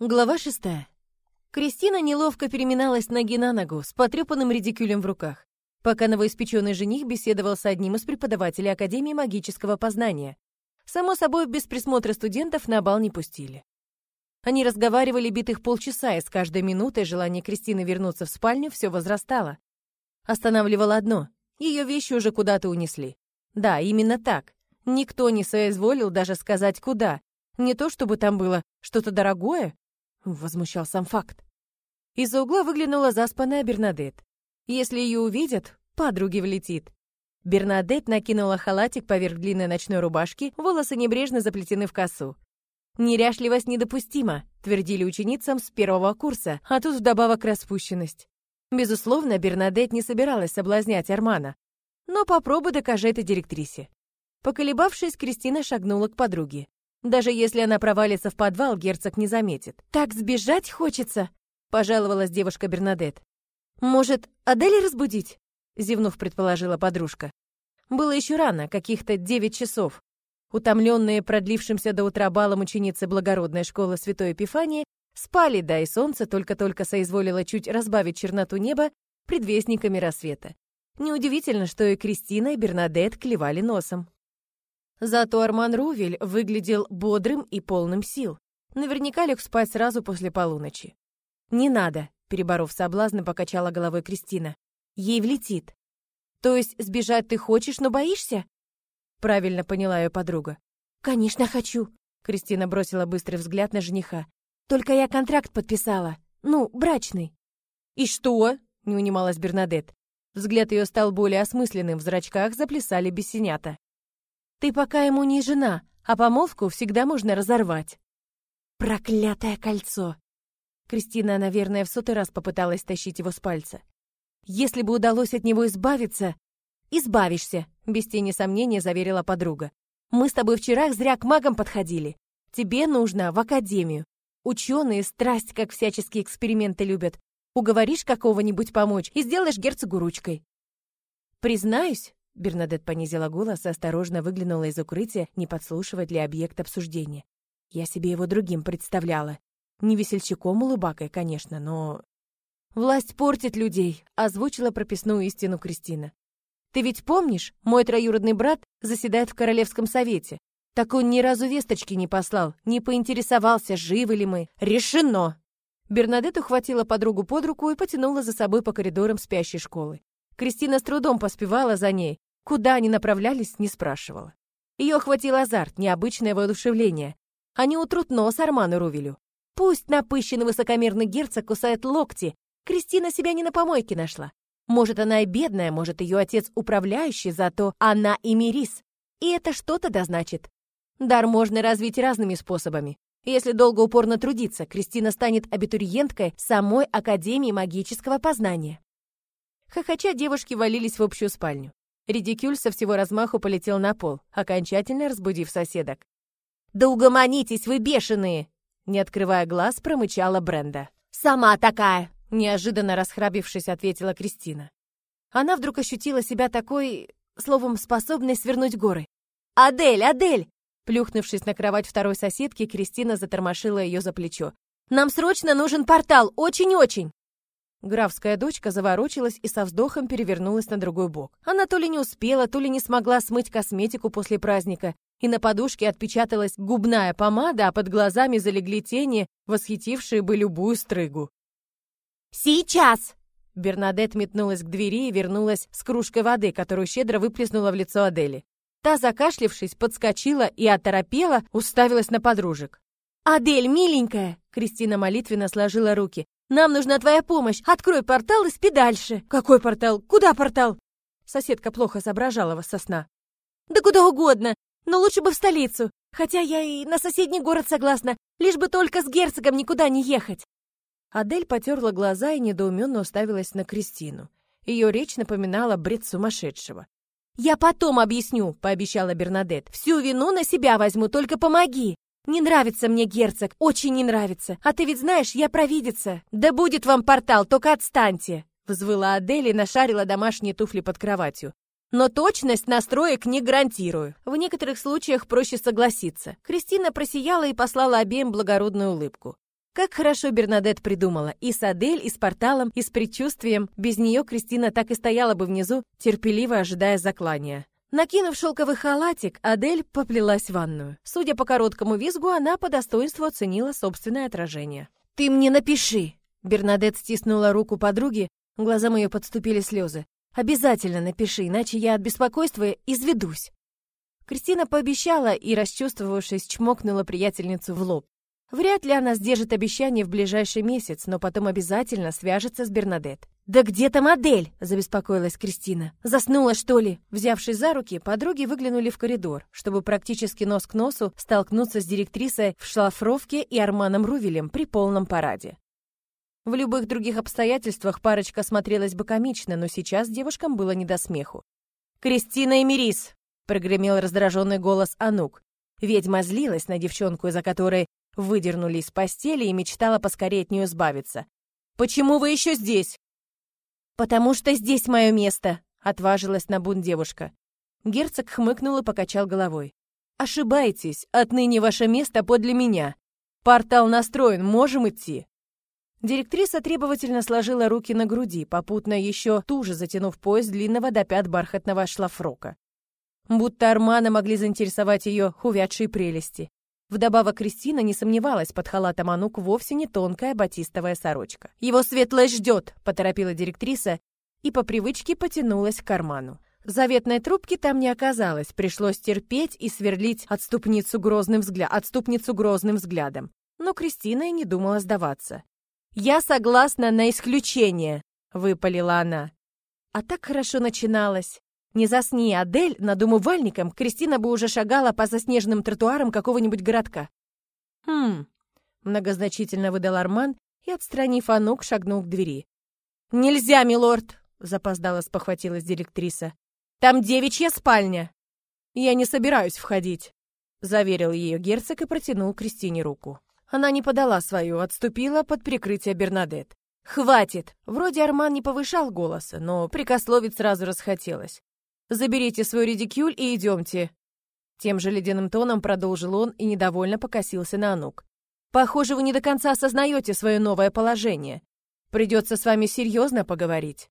Глава шестая. Кристина неловко переминалась ноги на ногу с потрепанным редикюлем в руках, пока новоиспеченный жених беседовал с одним из преподавателей Академии магического познания. Само собой, без присмотра студентов на бал не пустили. Они разговаривали битых полчаса, и с каждой минутой желание Кристины вернуться в спальню все возрастало. Останавливало одно — ее вещи уже куда-то унесли. Да, именно так. Никто не соизволил даже сказать, куда. Не то, чтобы там было что-то дорогое, Возмущал сам факт. Из-за угла выглянула заспанная Бернадет. Если ее увидят, подруге влетит. Бернадет накинула халатик поверх длинной ночной рубашки, волосы небрежно заплетены в косу. «Неряшливость недопустима», — твердили ученицам с первого курса, а тут вдобавок распущенность. Безусловно, Бернадет не собиралась соблазнять Армана. Но попробуй докажи это директрисе. Поколебавшись, Кристина шагнула к подруге. Даже если она провалится в подвал, герцог не заметит. «Так сбежать хочется», — пожаловалась девушка Бернадет. «Может, Адели разбудить?» — зевнув, предположила подружка. Было еще рано, каких-то девять часов. Утомленные продлившимся до утра балом ученицы благородной школы Святой Эпифании спали, да и солнце только-только соизволило чуть разбавить черноту неба предвестниками рассвета. Неудивительно, что и Кристина, и Бернадет клевали носом. Зато Арман Рувель выглядел бодрым и полным сил. Наверняка лег спать сразу после полуночи. «Не надо», — переборов соблазн, покачала головой Кристина. «Ей влетит». «То есть сбежать ты хочешь, но боишься?» Правильно поняла ее подруга. «Конечно хочу», — Кристина бросила быстрый взгляд на жениха. «Только я контракт подписала. Ну, брачный». «И что?» — не унималась Бернадет. Взгляд ее стал более осмысленным, в зрачках заплясали бесенята. Ты пока ему не жена, а помолвку всегда можно разорвать. Проклятое кольцо! Кристина, наверное, в сотый раз попыталась тащить его с пальца. Если бы удалось от него избавиться... Избавишься, без тени сомнения заверила подруга. Мы с тобой вчера зря к магам подходили. Тебе нужно в академию. Ученые страсть, как всяческие эксперименты любят. Уговоришь какого-нибудь помочь и сделаешь герцогу ручкой. Признаюсь, Бернадет понизила голос осторожно выглянула из укрытия, не подслушивать ли объект обсуждения. Я себе его другим представляла. Не весельчаком улыбакой, конечно, но... «Власть портит людей», — озвучила прописную истину Кристина. «Ты ведь помнишь, мой троюродный брат заседает в Королевском совете. Так он ни разу весточки не послал, не поинтересовался, живы ли мы. Решено!» Бернадет ухватила подругу под руку и потянула за собой по коридорам спящей школы. Кристина с трудом поспевала за ней, Куда они направлялись, не спрашивала. Ее охватил азарт, необычное воодушевление. Они утрут нос Арману Рувелю. Пусть напыщенный высокомерный герцог кусает локти. Кристина себя не на помойке нашла. Может, она и бедная, может, ее отец управляющий, зато она и Мирис. И это что-то да значит. Дар можно развить разными способами. Если долго упорно трудиться, Кристина станет абитуриенткой самой Академии магического познания. Хохоча девушки валились в общую спальню. Редикюль со всего размаху полетел на пол, окончательно разбудив соседок. «Да угомонитесь, вы бешеные!» Не открывая глаз, промычала Бренда. «Сама такая!» Неожиданно расхрабившись, ответила Кристина. Она вдруг ощутила себя такой, словом, способной свернуть горы. «Адель, Адель!» Плюхнувшись на кровать второй соседки, Кристина затормошила ее за плечо. «Нам срочно нужен портал! Очень-очень!» Графская дочка заворочилась и со вздохом перевернулась на другой бок. Она то ли не успела, то ли не смогла смыть косметику после праздника, и на подушке отпечаталась губная помада, а под глазами залегли тени, восхитившие бы любую стрыгу. «Сейчас!» Бернадет метнулась к двери и вернулась с кружкой воды, которую щедро выплеснула в лицо Адели. Та, закашлившись, подскочила и оторопела, уставилась на подружек. «Адель, миленькая!» Кристина молитвенно сложила руки. Нам нужна твоя помощь. Открой портал и спи дальше. Какой портал? Куда портал? Соседка плохо соображала вас со сна. Да куда угодно, но лучше бы в столицу. Хотя я и на соседний город согласна, лишь бы только с герцогом никуда не ехать. Адель потерла глаза и недоуменно уставилась на Кристину. Ее речь напоминала бред сумасшедшего. «Я потом объясню», — пообещала Бернадет. «Всю вину на себя возьму, только помоги». «Не нравится мне герцог, очень не нравится. А ты ведь знаешь, я провидица. Да будет вам портал, только отстаньте!» Взвыла Адель и нашарила домашние туфли под кроватью. Но точность настроек не гарантирую. В некоторых случаях проще согласиться. Кристина просияла и послала обеим благородную улыбку. Как хорошо Бернадет придумала. И с Адель, и с порталом, и с предчувствием. Без нее Кристина так и стояла бы внизу, терпеливо ожидая заклания. Накинув шелковый халатик, Адель поплелась в ванную. Судя по короткому визгу, она по достоинству оценила собственное отражение. «Ты мне напиши!» Бернадет стиснула руку подруги, глазам ее подступили слезы. «Обязательно напиши, иначе я от беспокойства изведусь!» Кристина пообещала и, расчувствовавшись, чмокнула приятельницу в лоб. Вряд ли она сдержит обещание в ближайший месяц, но потом обязательно свяжется с Бернадет. «Да где там модель?» – забеспокоилась Кристина. «Заснула, что ли?» Взявшись за руки, подруги выглянули в коридор, чтобы практически нос к носу столкнуться с директрисой в шлафровке и Арманом Рувелем при полном параде. В любых других обстоятельствах парочка смотрелась бы комично, но сейчас девушкам было не до смеху. «Кристина и Мирис!» – прогремел раздраженный голос Анук. Ведьма злилась на девчонку, из-за которой выдернули из постели и мечтала поскорее от нее избавиться. «Почему вы еще здесь?» «Потому что здесь мое место», — отважилась на бунт девушка. Герцог хмыкнул и покачал головой. «Ошибаетесь, отныне ваше место подле меня. Портал настроен, можем идти». Директриса требовательно сложила руки на груди, попутно еще туже затянув пояс длинного до пят бархатного шлафрока. Будто Армана могли заинтересовать ее увядшие прелести. Вдобавок Кристина не сомневалась, под халатом Анук вовсе не тонкая батистовая сорочка. «Его светлость ждет!» — поторопила директриса и по привычке потянулась к карману. Заветной трубки там не оказалось, пришлось терпеть и сверлить отступницу грозным, взгля... отступницу грозным взглядом. Но Кристина и не думала сдаваться. «Я согласна на исключение!» — выпалила она. А так хорошо начиналось. Не засни, Адель, над умывальником, Кристина бы уже шагала по заснеженным тротуарам какого-нибудь городка. «Хм...» — многозначительно выдал Арман и, отстранив Анук, шагнул к двери. «Нельзя, милорд!» — запоздала спохватилась директриса. «Там девичья спальня!» «Я не собираюсь входить», — заверил ее герцог и протянул Кристине руку. Она не подала свою, отступила под прикрытие Бернадет. «Хватит!» Вроде Арман не повышал голоса, но прикословить сразу расхотелось. Заберите свой редикюль и идемте». Тем же ледяным тоном продолжил он и недовольно покосился на Анук. «Похоже, вы не до конца осознаете свое новое положение. Придется с вами серьезно поговорить».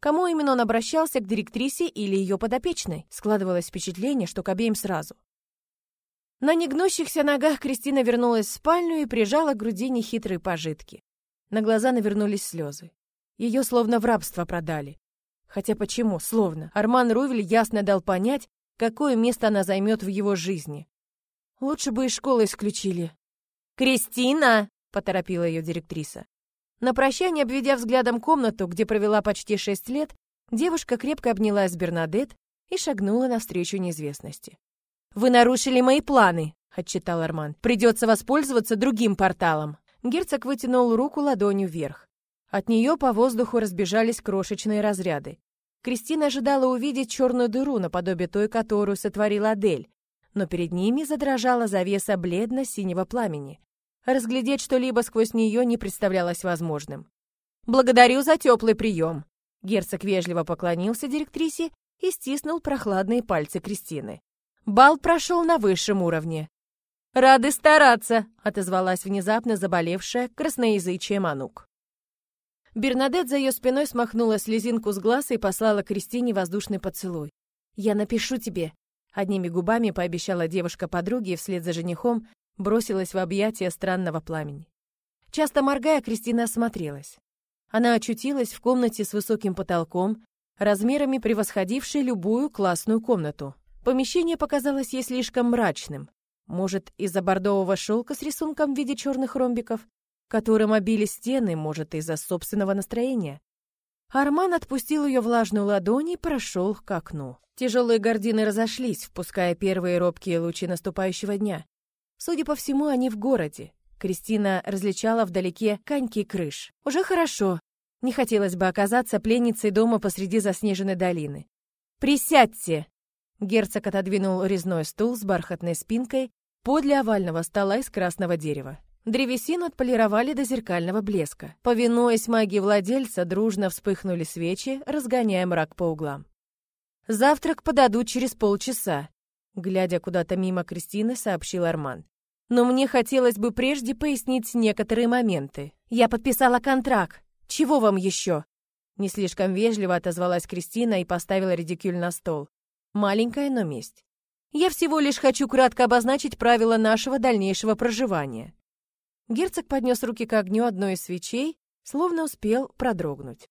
Кому именно он обращался, к директрисе или ее подопечной? Складывалось впечатление, что к обеим сразу. На негнущихся ногах Кристина вернулась в спальню и прижала к груди нехитрые пожитки. На глаза навернулись слезы. Ее словно в рабство продали. Хотя почему, словно, Арман Рувель ясно дал понять, какое место она займет в его жизни. Лучше бы из школы исключили. «Кристина!» — поторопила ее директриса. На прощание, обведя взглядом комнату, где провела почти шесть лет, девушка крепко обнялась Бернадет и шагнула навстречу неизвестности. «Вы нарушили мои планы!» — отчитал Арман. «Придется воспользоваться другим порталом!» Герцог вытянул руку ладонью вверх. От нее по воздуху разбежались крошечные разряды. Кристина ожидала увидеть черную дыру наподобие той, которую сотворила Адель, но перед ними задрожала завеса бледно-синего пламени. Разглядеть что-либо сквозь нее не представлялось возможным. «Благодарю за теплый прием!» Герцог вежливо поклонился директрисе и стиснул прохладные пальцы Кристины. Бал прошел на высшем уровне. «Рады стараться!» — отозвалась внезапно заболевшая красноязычие Манук. Бернадет за ее спиной смахнула слезинку с глаза и послала Кристине воздушный поцелуй. «Я напишу тебе», — одними губами пообещала девушка подруге и вслед за женихом бросилась в объятия странного пламени. Часто моргая, Кристина осмотрелась. Она очутилась в комнате с высоким потолком, размерами превосходившей любую классную комнату. Помещение показалось ей слишком мрачным. Может, из-за бордового шелка с рисунком в виде черных ромбиков, которым обили стены, может, из-за собственного настроения. Арман отпустил ее влажную ладонь и прошел к окну. Тяжелые гардины разошлись, впуская первые робкие лучи наступающего дня. Судя по всему, они в городе. Кристина различала вдалеке коньки крыш. Уже хорошо. Не хотелось бы оказаться пленницей дома посреди заснеженной долины. «Присядьте!» Герцог отодвинул резной стул с бархатной спинкой подле овального стола из красного дерева. Древесину отполировали до зеркального блеска. Повинуясь магии владельца, дружно вспыхнули свечи, разгоняя мрак по углам. «Завтрак подадут через полчаса», — глядя куда-то мимо Кристины, сообщил Арман. Но мне хотелось бы прежде пояснить некоторые моменты. Я подписала контракт. Чего вам еще? Не слишком вежливо отозвалась Кристина и поставила редикюль на стол. Маленькая, но месть. Я всего лишь хочу кратко обозначить правила нашего дальнейшего проживания. Герцог поднес руки к огню одной из свечей, словно успел продрогнуть.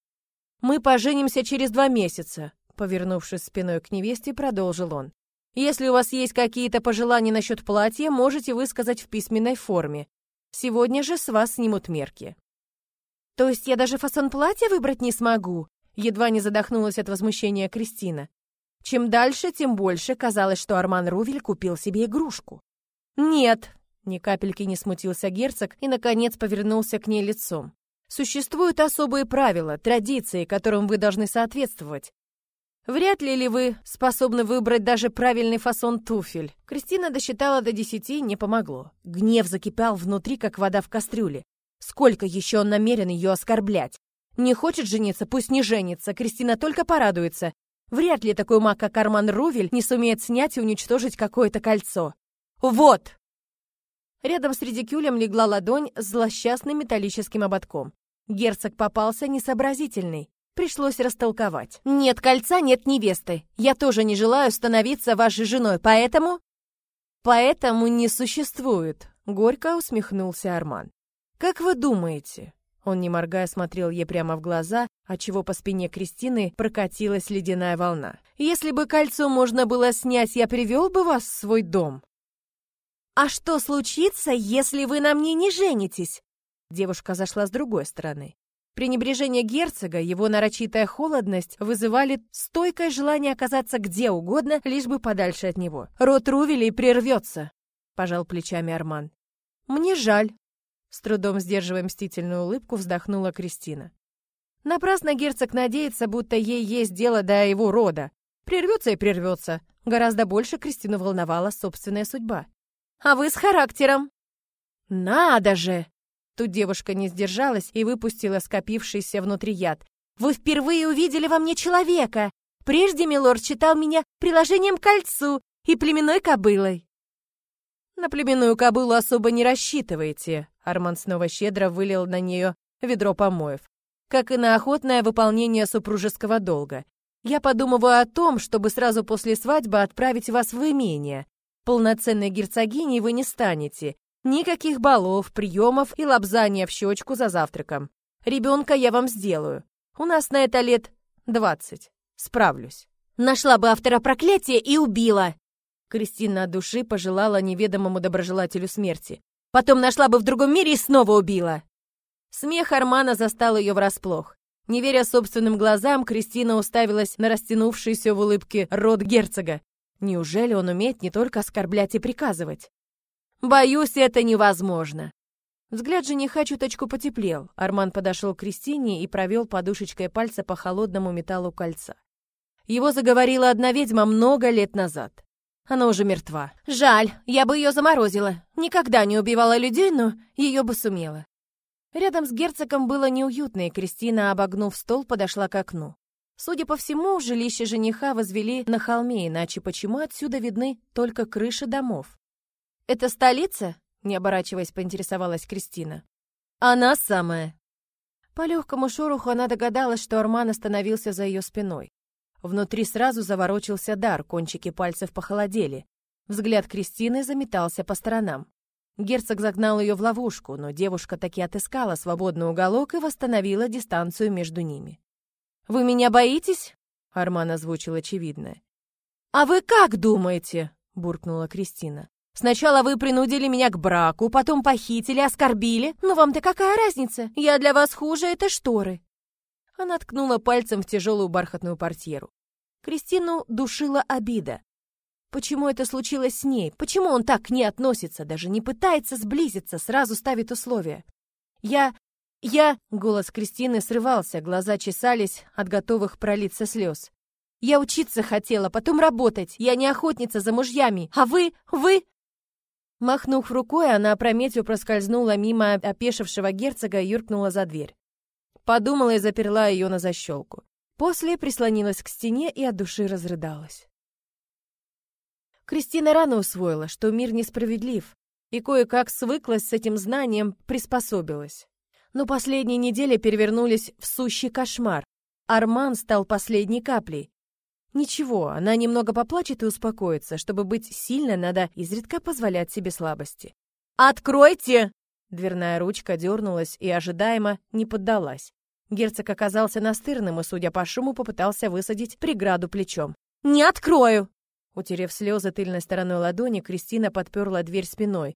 «Мы поженимся через два месяца», — повернувшись спиной к невесте, продолжил он. «Если у вас есть какие-то пожелания насчет платья, можете высказать в письменной форме. Сегодня же с вас снимут мерки». «То есть я даже фасон платья выбрать не смогу?» Едва не задохнулась от возмущения Кристина. Чем дальше, тем больше казалось, что Арман Рувель купил себе игрушку. «Нет!» — ни капельки не смутился герцог и, наконец, повернулся к ней лицом. «Существуют особые правила, традиции, которым вы должны соответствовать. Вряд ли ли вы способны выбрать даже правильный фасон туфель. Кристина досчитала до десяти, не помогло. Гнев закипал внутри, как вода в кастрюле. Сколько еще он намерен ее оскорблять? Не хочет жениться, пусть не женится. Кристина только порадуется. Вряд ли такой маг, как Арман Рувель, не сумеет снять и уничтожить какое-то кольцо. Вот! Рядом с редикюлем легла ладонь с злосчастным металлическим ободком. Герцог попался несообразительный. Пришлось растолковать. «Нет кольца, нет невесты. Я тоже не желаю становиться вашей женой, поэтому...» «Поэтому не существует», — горько усмехнулся Арман. «Как вы думаете, он, не моргая, смотрел ей прямо в глаза, отчего по спине Кристины прокатилась ледяная волна. «Если бы кольцо можно было снять, я привел бы вас в свой дом». «А что случится, если вы на мне не женитесь?» Девушка зашла с другой стороны. Пренебрежение герцога, его нарочитая холодность вызывали стойкое желание оказаться где угодно, лишь бы подальше от него. «Рот Рувелей прервется», — пожал плечами Арман. «Мне жаль», с трудом сдерживая мстительную улыбку, вздохнула Кристина. Напрасно герцог надеется, будто ей есть дело до его рода. Прервется и прервется. Гораздо больше Кристину волновала собственная судьба. «А вы с характером!» «Надо же!» Тут девушка не сдержалась и выпустила скопившийся внутри яд. «Вы впервые увидели во мне человека! Прежде милорд считал меня приложением к кольцу и племенной кобылой!» «На племенную кобылу особо не рассчитываете», Арман снова щедро вылил на нее ведро помоев. Как и на охотное выполнение супружеского долга. Я подумываю о том, чтобы сразу после свадьбы отправить вас в имение. Полноценной герцогиней вы не станете. Никаких балов, приемов и лобзания в щечку за завтраком. Ребенка я вам сделаю. У нас на это лет двадцать. Справлюсь. Нашла бы автора проклятия и убила. Кристина от души пожелала неведомому доброжелателю смерти. Потом нашла бы в другом мире и снова убила. Смех Армана застал ее врасплох. Не веря собственным глазам, Кристина уставилась на растянувшийся в улыбке рот герцога. Неужели он умеет не только оскорблять и приказывать? «Боюсь, это невозможно». Взгляд жениха чуточку потеплел. Арман подошел к Кристине и провел подушечкой пальца по холодному металлу кольца. Его заговорила одна ведьма много лет назад. Она уже мертва. Жаль, я бы ее заморозила. Никогда не убивала людей, но ее бы сумела. Рядом с герцогом было неуютно, и Кристина, обогнув стол, подошла к окну. Судя по всему, жилище жениха возвели на холме, иначе почему отсюда видны только крыши домов? «Это столица?» — не оборачиваясь, поинтересовалась Кристина. «Она самая». По легкому шороху она догадалась, что Арман остановился за ее спиной. Внутри сразу заворочился дар, кончики пальцев похолодели. Взгляд Кристины заметался по сторонам. Герцог загнал ее в ловушку, но девушка таки отыскала свободный уголок и восстановила дистанцию между ними. «Вы меня боитесь?» — Арман озвучил очевидное. «А вы как думаете?» — буркнула Кристина. «Сначала вы принудили меня к браку, потом похитили, оскорбили. Но вам-то какая разница? Я для вас хуже это шторы. Она ткнула пальцем в тяжелую бархатную портьеру. Кристину душила обида. Почему это случилось с ней? Почему он так к ней относится, даже не пытается сблизиться, сразу ставит условия? Я... я... Голос Кристины срывался, глаза чесались от готовых пролиться слез. Я учиться хотела, потом работать. Я не охотница за мужьями. А вы... вы... Махнув рукой, она опрометью проскользнула мимо опешившего герцога и юркнула за дверь. Подумала и заперла ее на защелку. После прислонилась к стене и от души разрыдалась. Кристина рано усвоила, что мир несправедлив. и кое-как свыклась с этим знанием, приспособилась. Но последние недели перевернулись в сущий кошмар. Арман стал последней каплей. Ничего, она немного поплачет и успокоится. Чтобы быть сильной, надо изредка позволять себе слабости. «Откройте!» Дверная ручка дернулась и ожидаемо не поддалась. Герцог оказался настырным и, судя по шуму, попытался высадить преграду плечом. «Не открою!» Утерев слезы тыльной стороной ладони, Кристина подперла дверь спиной.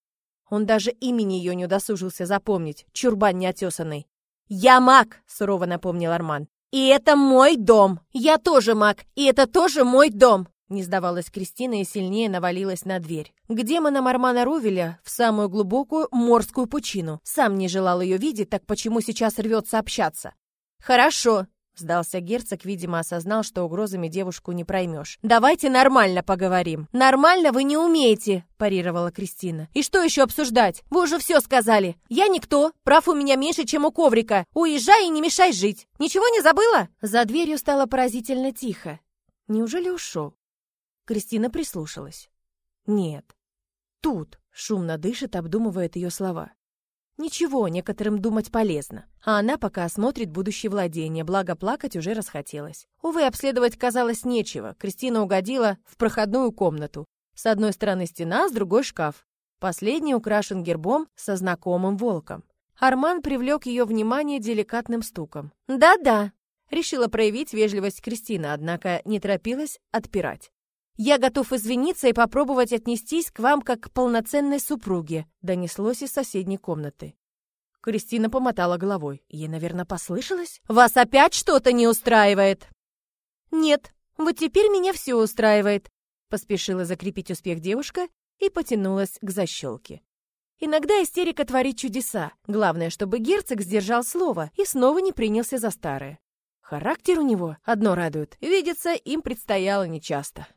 Он даже имени ее не удосужился запомнить, чурбан неотесанный. «Я маг!» — сурово напомнил Арман. «И это мой дом! Я тоже маг, и это тоже мой дом!» Не сдавалась Кристина и сильнее навалилась на дверь. К демонам Армана Рувеля в самую глубокую морскую пучину. Сам не желал ее видеть, так почему сейчас рвется общаться? «Хорошо», — сдался герцог, видимо, осознал, что угрозами девушку не проймешь. «Давайте нормально поговорим». «Нормально вы не умеете», — парировала Кристина. «И что еще обсуждать? Вы уже все сказали. Я никто, прав у меня меньше, чем у коврика. Уезжай и не мешай жить. Ничего не забыла?» За дверью стало поразительно тихо. Неужели ушел? Кристина прислушалась. «Нет. Тут», — шумно дышит, обдумывает ее слова. Ничего, некоторым думать полезно. А она пока осмотрит будущее владение, благо плакать уже расхотелось. Увы, обследовать казалось нечего. Кристина угодила в проходную комнату. С одной стороны стена, с другой шкаф. Последний украшен гербом со знакомым волком. Арман привлек ее внимание деликатным стуком. «Да-да», — решила проявить вежливость Кристина, однако не торопилась отпирать. «Я готов извиниться и попробовать отнестись к вам как к полноценной супруге», донеслось из соседней комнаты. Кристина помотала головой. Ей, наверное, послышалось? «Вас опять что-то не устраивает?» «Нет, вот теперь меня все устраивает», поспешила закрепить успех девушка и потянулась к защелке. Иногда истерика творит чудеса. Главное, чтобы герцог сдержал слово и снова не принялся за старое. Характер у него одно радует. Видеться им предстояло нечасто.